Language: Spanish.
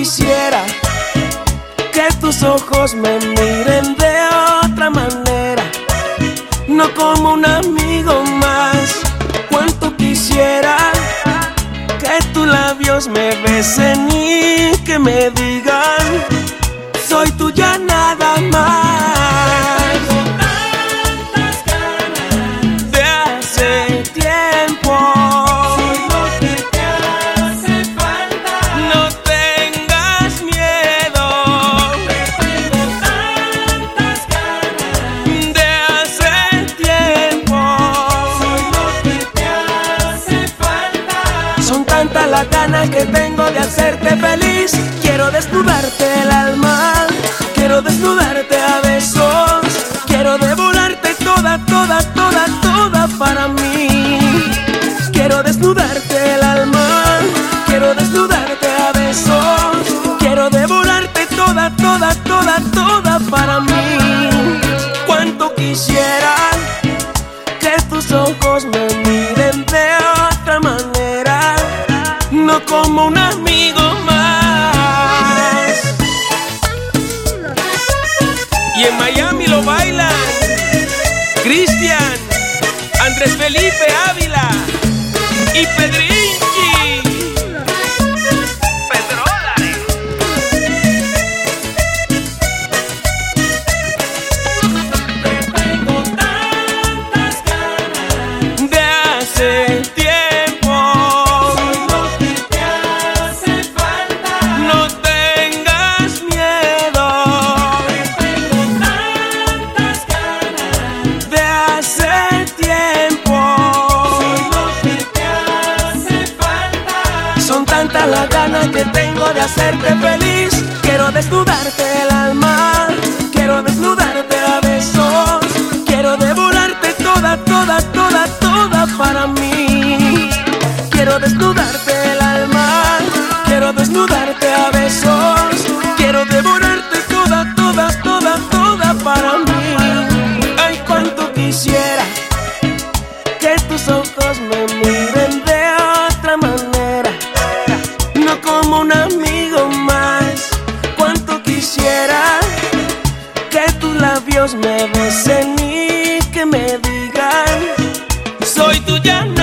quisiera que tus ojos me miren de otra manera, no como un amigo más. Cuánto quisiera que tus labios me besen y que me digan, soy tuya Son tantas las ganas que tengo de hacerte feliz. Quiero desnudarte el alma, quiero desnudarte a besos, quiero devorarte toda, toda, toda, toda para mí. Quiero desnudarte el alma, quiero desnudarte a besos, quiero devorarte toda, toda, toda, toda para mí. Cuánto quisiera Andrés Felipe Ávila y Pedrinchi. Las ganas que tengo de hacerte feliz. Quiero desnudarte el alma, quiero desnudarte a besos, quiero devorarte toda, toda, toda, toda para mí. Quiero desnudarte el alma, quiero desnudarte a besos, quiero devorarte como un amigo más. Cuánto quisiera que tus labios me besen y que me digan, soy tuya.